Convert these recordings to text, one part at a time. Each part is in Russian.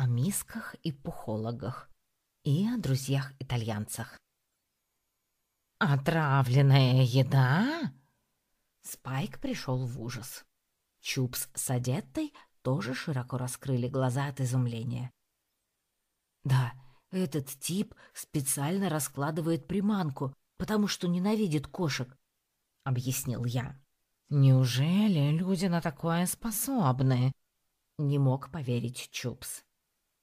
о мисках и пухологах и о друзьях-итальянцах. «Отравленная еда?» Спайк пришел в ужас. Чупс с Адеттой тоже широко раскрыли глаза от изумления. «Да, этот тип специально раскладывает приманку, потому что ненавидит кошек», — объяснил я. «Неужели люди на такое способны?» — не мог поверить Чупс.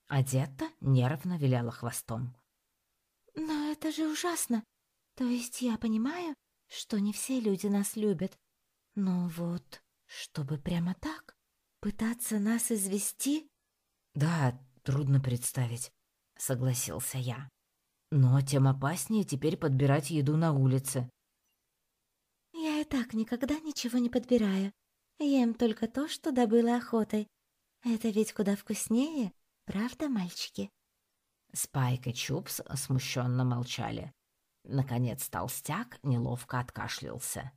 Адетта нервно виляла хвостом. «Но это же ужасно. То есть я понимаю, что не все люди нас любят. Но вот, чтобы прямо так пытаться нас извести...» «Да, трудно представить», — согласился я. «Но тем опаснее теперь подбирать еду на улице». «Я и так никогда ничего не подбираю. Ем только то, что добыла охотой. Это ведь куда вкуснее, Правда, мальчики?» Спайк и Чупс смущенно молчали. Наконец толстяк неловко откашлялся.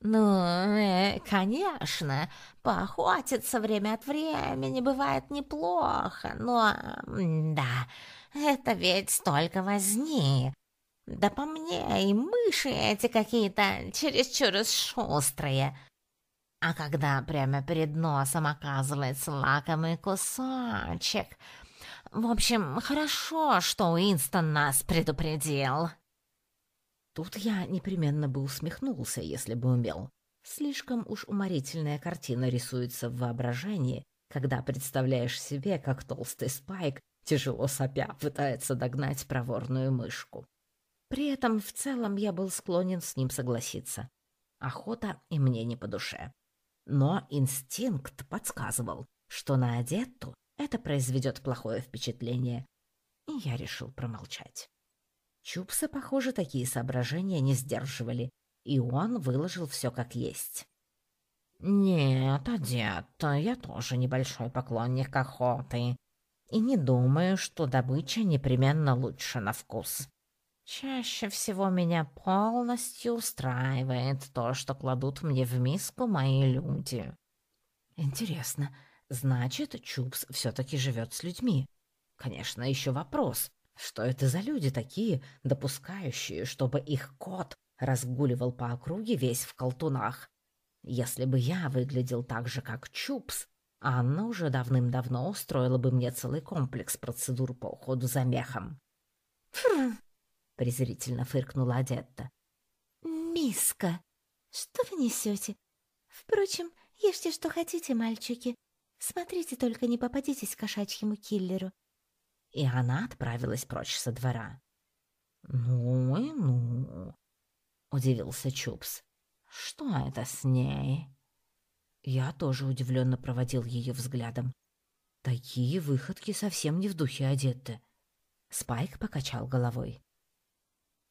«Ну, э, конечно, поохотиться время от времени бывает неплохо, но, да, это ведь столько возни. Да по мне и мыши эти какие-то чересчур шустрые. А когда прямо перед носом оказывается лакомый кусочек... В общем, хорошо, что Уинстон нас предупредил. Тут я непременно бы усмехнулся, если бы умел. Слишком уж уморительная картина рисуется в воображении, когда представляешь себе, как толстый спайк, тяжело сопя, пытается догнать проворную мышку. При этом в целом я был склонен с ним согласиться. Охота и мне не по душе но инстинкт подсказывал, что на Адетту это произведет плохое впечатление, и я решил промолчать. Чупса, похоже, такие соображения не сдерживали, и он выложил все как есть. «Нет, Адетта, я тоже небольшой поклонник охоты, и не думаю, что добыча непременно лучше на вкус. Чаще всего меня полностью устраивает то, что кладут мне в миску мои люди. Интересно, значит, Чупс все-таки живет с людьми? Конечно, еще вопрос, что это за люди такие, допускающие, чтобы их кот разгуливал по округе весь в колтунах? Если бы я выглядел так же, как Чупс, Анна уже давным-давно устроила бы мне целый комплекс процедур по уходу за мехом. Фрм, — презрительно фыркнула Адетта. «Миска, что вы несете? Впрочем, ешьте, что хотите, мальчики. Смотрите, только не попадитесь кошачьему киллеру». И она отправилась прочь со двора. «Ну и ну!» — удивился Чупс. «Что это с ней?» Я тоже удивленно проводил ее взглядом. Такие выходки совсем не в духе одеты. Спайк покачал головой.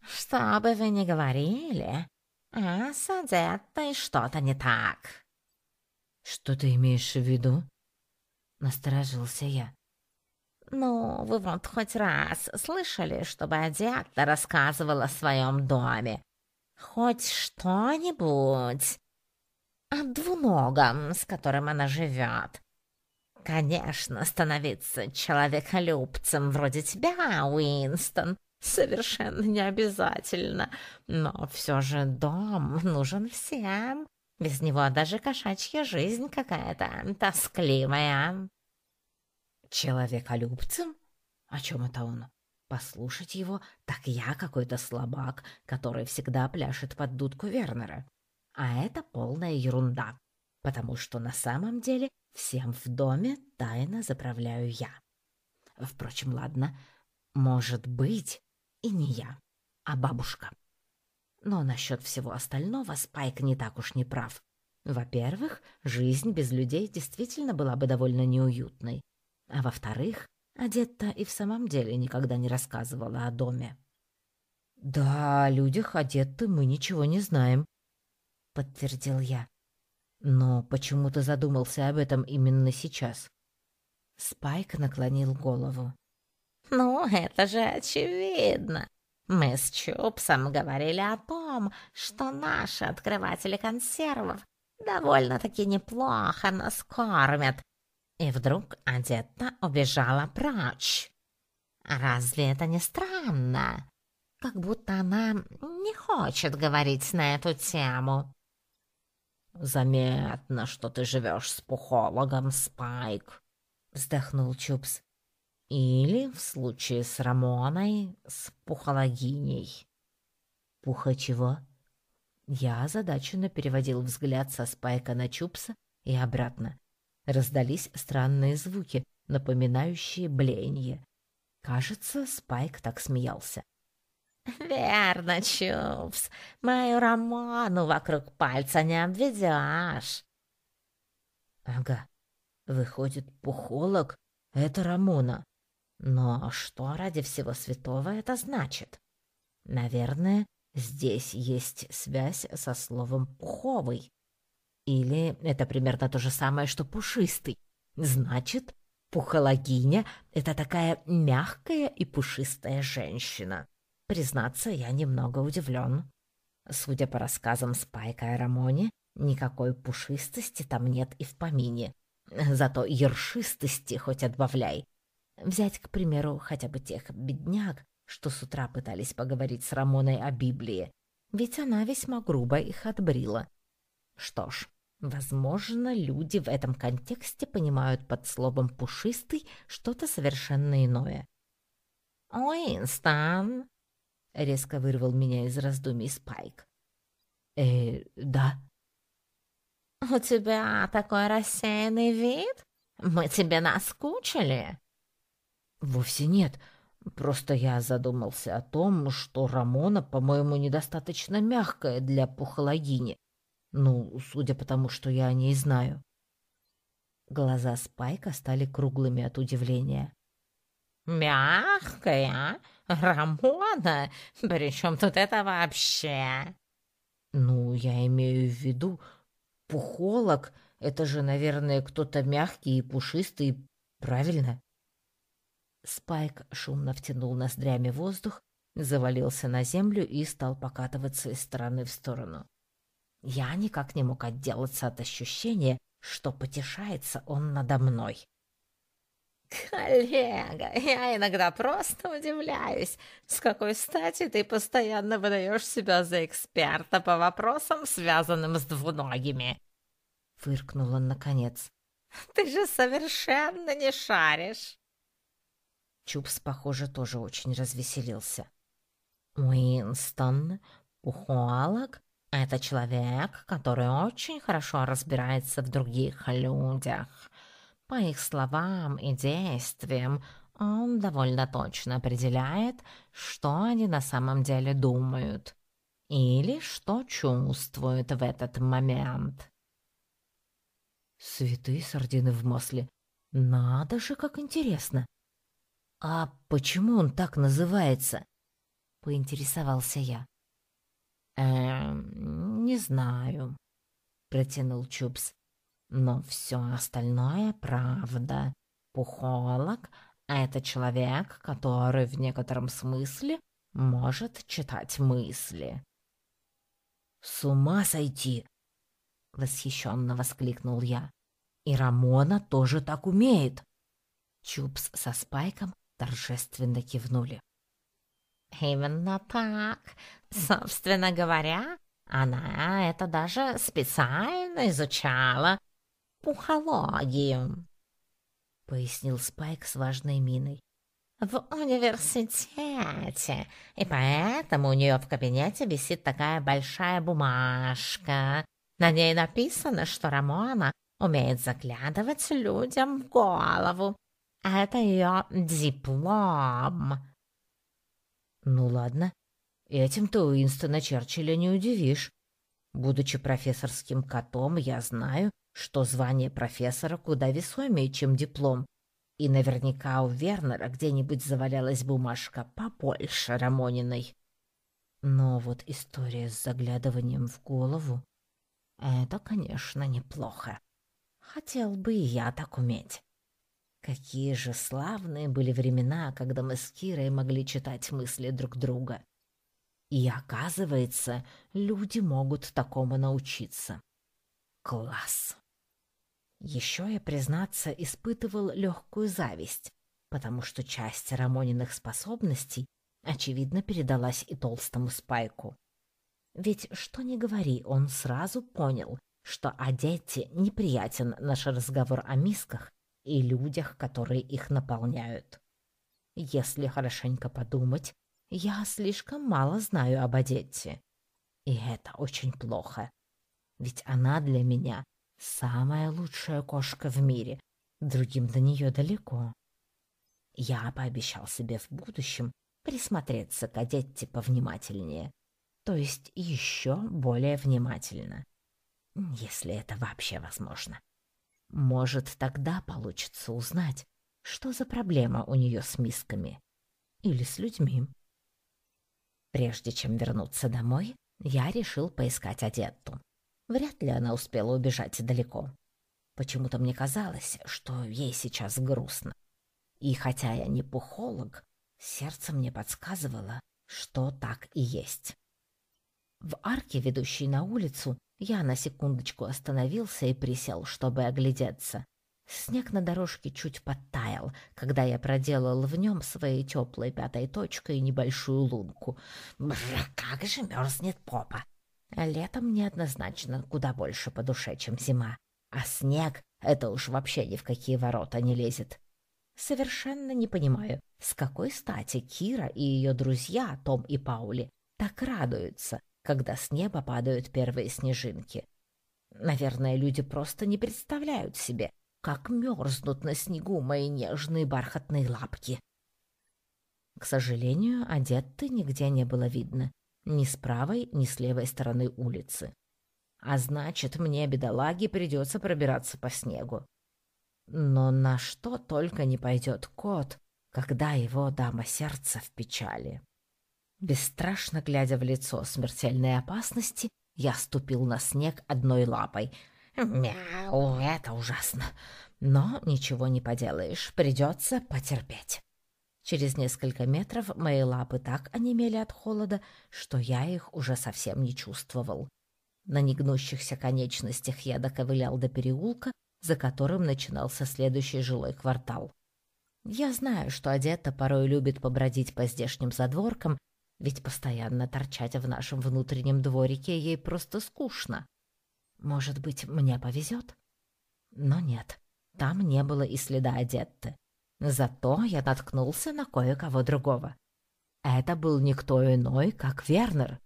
«Что бы вы ни говорили, а с Адеттой что-то не так». «Что ты имеешь в виду?» — насторожился я. «Ну, вы вот хоть раз слышали, чтобы Адетта рассказывала о своем доме? Хоть что-нибудь о двуногом, с которым она живет?» Конечно, становиться человеколюбцем вроде тебя, Уинстон, совершенно не обязательно. Но все же дом нужен всем. Без него даже кошачья жизнь какая-то тоскливая. Человеколюбцем? О чем это он? Послушать его, так я какой-то слабак, который всегда пляшет под дудку Вернера. А это полная ерунда, потому что на самом деле всем в доме тайно заправляю я. Впрочем, ладно, может быть, и не я, а бабушка. Но насчет всего остального Спайк не так уж не прав. Во-первых, жизнь без людей действительно была бы довольно неуютной. А во-вторых, Адетта и в самом деле никогда не рассказывала о доме. «Да, о людях Адетты мы ничего не знаем», — подтвердил я. «Но почему ты задумался об этом именно сейчас?» Спайк наклонил голову. «Ну, это же очевидно. Мы с Чупсом говорили о том, что наши открыватели консервов довольно-таки неплохо нас кормят. и вдруг одета убежала прочь. Разве это не странно? Как будто она не хочет говорить на эту тему. «Заметно, что ты живешь с пухологом, Спайк», — вздохнул Чупс. «Или, в случае с Рамоной, с пухологиней». «Пуха чего?» Я озадаченно переводил взгляд со Спайка на Чупса и обратно. Раздались странные звуки, напоминающие блеяние. Кажется, Спайк так смеялся. «Верно, Чупс, мою Рамону вокруг пальца не обведешь». «Ага, выходит, пухолог — это Рамона. Но что ради всего святого это значит? Наверное, здесь есть связь со словом «пуховый». Или это примерно то же самое, что «пушистый». Значит, пухологиня — это такая мягкая и пушистая женщина. Признаться, я немного удивлен. Судя по рассказам Спайка и Рамоне, никакой пушистости там нет и в помине. Зато ершистости хоть отбавляй. Взять, к примеру, хотя бы тех бедняк, что с утра пытались поговорить с Рамоной о Библии, ведь она весьма грубо их отбрила. Что ж, возможно, люди в этом контексте понимают под словом «пушистый» что-то совершенно иное. «Уинстон!» — резко вырвал меня из раздумий Спайк. «Э, да?» «У тебя такой рассеянный вид? Мы тебе наскучили?» «Вовсе нет. Просто я задумался о том, что Рамона, по-моему, недостаточно мягкая для пухологини. Ну, судя по тому, что я о ней знаю». Глаза Спайка стали круглыми от удивления. «Мягкая? Рамона? Причем тут это вообще?» «Ну, я имею в виду, пухолог — это же, наверное, кто-то мягкий и пушистый, правильно?» Спайк шумно втянул ноздрями воздух, завалился на землю и стал покатываться из стороны в сторону. Я никак не мог отделаться от ощущения, что потешается он надо мной. «Коллега, я иногда просто удивляюсь, с какой стати ты постоянно выдаешь себя за эксперта по вопросам, связанным с двуногими?» Фыркнул он наконец. «Ты же совершенно не шаришь!» Чупс, похоже, тоже очень развеселился. «Уинстон, пухолог — это человек, который очень хорошо разбирается в других людях. По их словам и действиям он довольно точно определяет, что они на самом деле думают или что чувствуют в этот момент. Святые сардины в масле. Надо же, как интересно. А почему он так называется? Поинтересовался я. Эм, не знаю, протянул Чупс. Но все остальное правда. Пухолог — это человек, который в некотором смысле может читать мысли. «С ума сойти!» — восхищенно воскликнул я. «И Рамона тоже так умеет!» Чупс со Спайком торжественно кивнули. «Именно так. Собственно говоря, она это даже специально изучала, пухологию», — пояснил Спайк с важной миной. «В университете, и поэтому у нее в кабинете висит такая большая бумажка. На ней написано, что Рамона умеет заглядывать людям в голову. Это ее диплом». «Ну ладно, этим-то Уинстона Черчилля не удивишь. Будучи профессорским котом, я знаю, что звание профессора куда весомее, чем диплом, и наверняка у Вернера где-нибудь завалялась бумажка побольше Рамониной. Но вот история с заглядыванием в голову — это, конечно, неплохо. Хотел бы и я так уметь. Какие же славные были времена, когда мы с Кирой могли читать мысли друг друга. И оказывается, люди могут такому научиться. Класс! Еще я, признаться, испытывал легкую зависть, потому что часть Рамониных способностей, очевидно, передалась и толстому Спайку. Ведь что ни говори, он сразу понял, что Одетте неприятен наш разговор о мисках и людях, которые их наполняют. Если хорошенько подумать, я слишком мало знаю об Одетте. И это очень плохо. Ведь она для меня самая лучшая кошка в мире. Другим до нее далеко. Я пообещал себе в будущем присмотреться к Одетте повнимательнее. То есть еще более внимательно. Если это вообще возможно. Может, тогда получится узнать, что за проблема у нее с мисками. Или с людьми. Прежде чем вернуться домой, я решил поискать Одетту. Вряд ли она успела убежать далеко. Почему-то мне казалось, что ей сейчас грустно. И хотя я не пухолог, сердце мне подсказывало, что так и есть. В арке, ведущей на улицу, я на секундочку остановился и присел, чтобы оглядеться. Снег на дорожке чуть подтаял, когда я проделал в нем своей теплой пятой точкой небольшую лунку. Бррр, как же мерзнет попа! Летом неоднозначно куда больше по душе, чем зима. А снег — это уж вообще ни в какие ворота не лезет. Совершенно не понимаю, с какой стати Кира и ее друзья, Том и Паули, так радуются, когда с неба падают первые снежинки. Наверное, люди просто не представляют себе, как мерзнут на снегу мои нежные бархатные лапки. К сожалению, одетты нигде не было видно, ни с правой, ни с левой стороны улицы. А значит, мне, бедолаге, придется пробираться по снегу. Но на что только не пойдет кот, когда его дама сердца в печали. Бесстрашно глядя в лицо смертельной опасности, я ступил на снег одной лапой — Мяу, это ужасно. Но ничего не поделаешь, придется потерпеть. Через несколько метров мои лапы так онемели от холода, что я их уже совсем не чувствовал. На негнущихся конечностях я доковылял до переулка, за которым начинался следующий жилой квартал. Я знаю, что Одетта порой любит побродить по здешним задворкам, ведь постоянно торчать в нашем внутреннем дворике ей просто скучно. Может быть, мне повезет? Но нет, там не было и следа Адетты. Зато я наткнулся на кое-кого другого. Это был никто иной, как Вернер.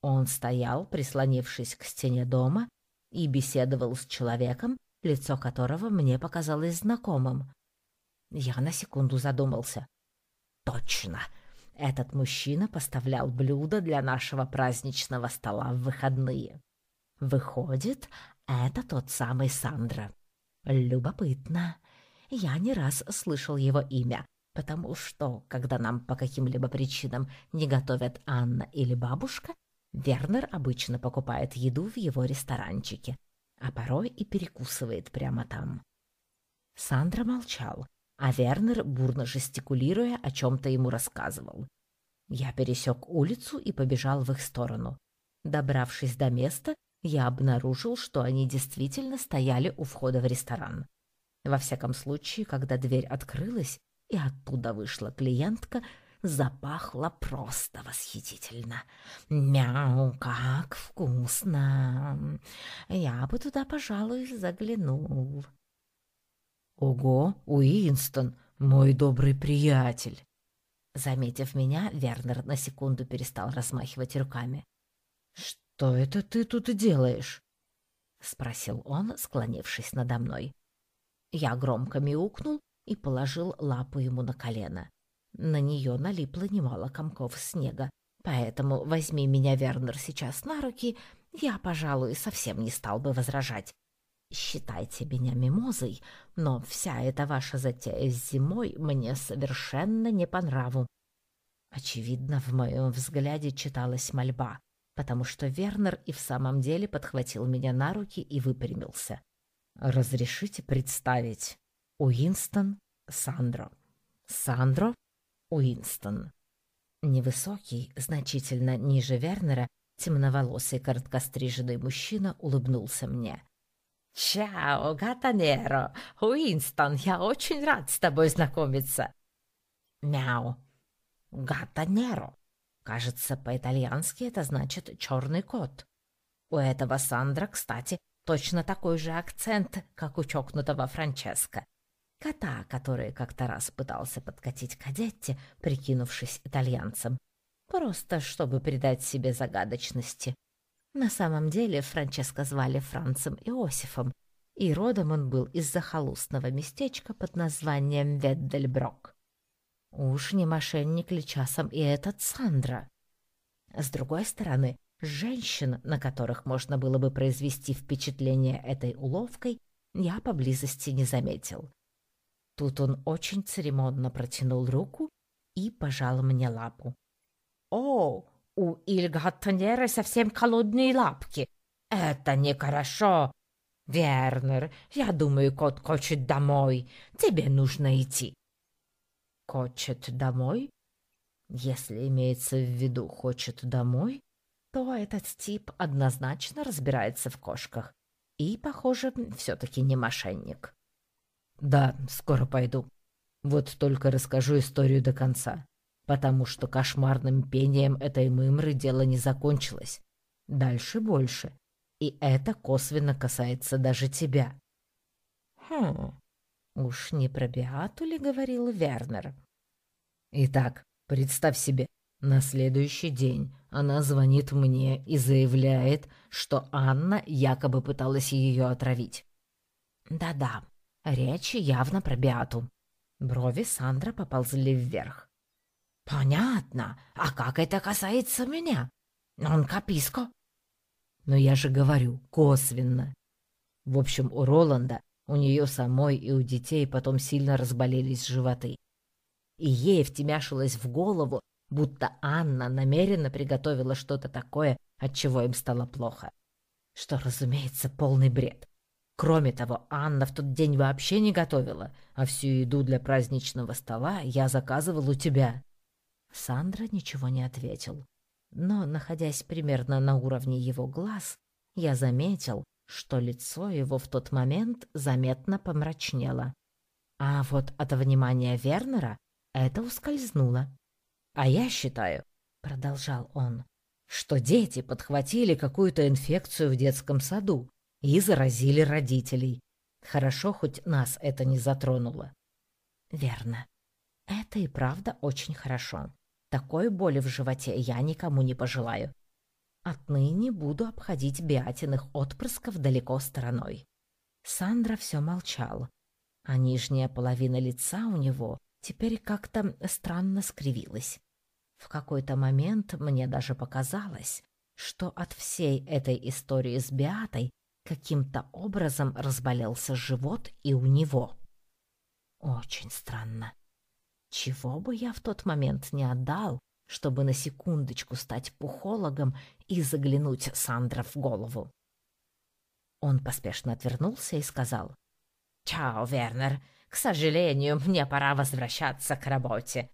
Он стоял, прислонившись к стене дома, и беседовал с человеком, лицо которого мне показалось знакомым. Я на секунду задумался. Точно! Этот мужчина поставлял блюда для нашего праздничного стола в выходные. Выходит, это тот самый Сандра. Любопытно. Я не раз слышал его имя, потому что, когда нам по каким-либо причинам не готовят Анна или бабушка, Вернер обычно покупает еду в его ресторанчике, а порой и перекусывает прямо там. Сандра молчал, а Вернер, бурно жестикулируя, о чем-то ему рассказывал. Я пересек улицу и побежал в их сторону. Добравшись до места, я обнаружил, что они действительно стояли у входа в ресторан. Во всяком случае, когда дверь открылась и оттуда вышла клиентка, запахло просто восхитительно. Мяу, как вкусно! Я бы туда, пожалуй, заглянул. Ого, Уинстон, мой добрый приятель! Заметив меня, Вернер на секунду перестал размахивать руками. «Что это ты тут делаешь?» — спросил он, склонившись надо мной. Я громко мяукнул и положил лапу ему на колено. На нее налипло немало комков снега, поэтому возьми меня, Вернер, сейчас на руки, я, пожалуй, совсем не стал бы возражать. Считайте меня мимозой, но вся эта ваша затея с зимой мне совершенно не по нраву. Очевидно, в моем взгляде читалась мольба потому что Вернер и в самом деле подхватил меня на руки и выпрямился. «Разрешите представить? Уинстон Сандро. Сандро Уинстон». Невысокий, значительно ниже Вернера, темноволосый короткостриженный мужчина улыбнулся мне. «Чао, Гатанеро! Уинстон, я очень рад с тобой знакомиться!» «Мяу! Гатанеро!» Кажется, по-итальянски это значит «черный кот». У этого Сандра, кстати, точно такой же акцент, как у чокнутого Франческо. Кота, который как-то раз пытался подкатить кадетте, прикинувшись итальянцем. Просто чтобы придать себе загадочности. На самом деле Франческо звали Францем Иосифом, и родом он был из захолустного местечка под названием Веддельброк. Уж не мошенник ли часом и этот Сандра? С другой стороны, женщин, на которых можно было бы произвести впечатление этой уловкой, я поблизости не заметил. Тут он очень церемонно протянул руку и пожал мне лапу. «О, у Ильгаттонеры совсем холодные лапки. Это нехорошо. Вернер, я думаю, кот хочет домой. Тебе нужно идти. Хочет домой? Если имеется в виду «хочет домой», то этот тип однозначно разбирается в кошках. И, похоже, все-таки не мошенник. Да, скоро пойду. Вот только расскажу историю до конца потому что кошмарным пением этой мымры дело не закончилось. Дальше больше. И это косвенно касается даже тебя. Хм, уж не про Беату ли говорил Вернер? Итак, представь себе, на следующий день она звонит мне и заявляет, что Анна якобы пыталась ее отравить. Да-да, речь явно про Беату. Брови Сандра поползли вверх. «Понятно. А как это касается меня? Он каписко?» «Но я же говорю, косвенно. В общем, у Роланда, у нее самой и у детей потом сильно разболелись животы. И ей втемяшилось в голову, будто Анна намеренно приготовила что-то такое, от чего им стало плохо. Что, разумеется, полный бред. Кроме того, Анна в тот день вообще не готовила, а всю еду для праздничного стола я заказывал у тебя. Сандра ничего не ответил. Но, находясь примерно на уровне его глаз, я заметил, что лицо его в тот момент заметно помрачнело. А вот от внимания Вернера это ускользнуло. «А я считаю», — продолжал он, — «что дети подхватили какую-то инфекцию в детском саду и заразили родителей. Хорошо, хоть нас это не затронуло». «Верно. Это и правда очень хорошо. Такой боли в животе я никому не пожелаю. Отныне буду обходить Беатиных отпрысков далеко стороной. Сандра все молчал, а нижняя половина лица у него теперь как-то странно скривилась. В какой-то момент мне даже показалось, что от всей этой истории с Беатой каким-то образом разболелся живот и у него. Очень странно. Чего бы я в тот момент не отдал, чтобы на секундочку стать пухологом и заглянуть Сандра в голову. Он поспешно отвернулся и сказал. «Чао, Вернер. К сожалению, мне пора возвращаться к работе.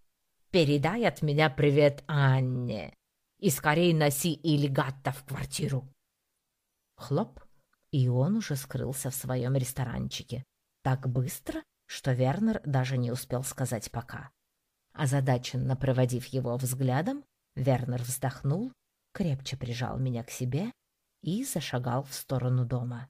Передай от меня привет Анне. И скорее носи Ильгатта в квартиру». Хлоп, и он уже скрылся в своем ресторанчике. Так быстро, что Вернер даже не успел сказать «пока». Озадаченно проводив его взглядом, Вернер вздохнул, крепче прижал меня к себе и зашагал в сторону дома.